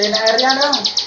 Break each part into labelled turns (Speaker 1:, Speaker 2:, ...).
Speaker 1: antena de Rihanna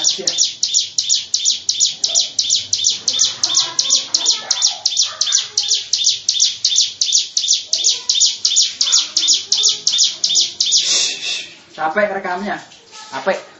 Speaker 1: Asia. Capek rekamnya, capek.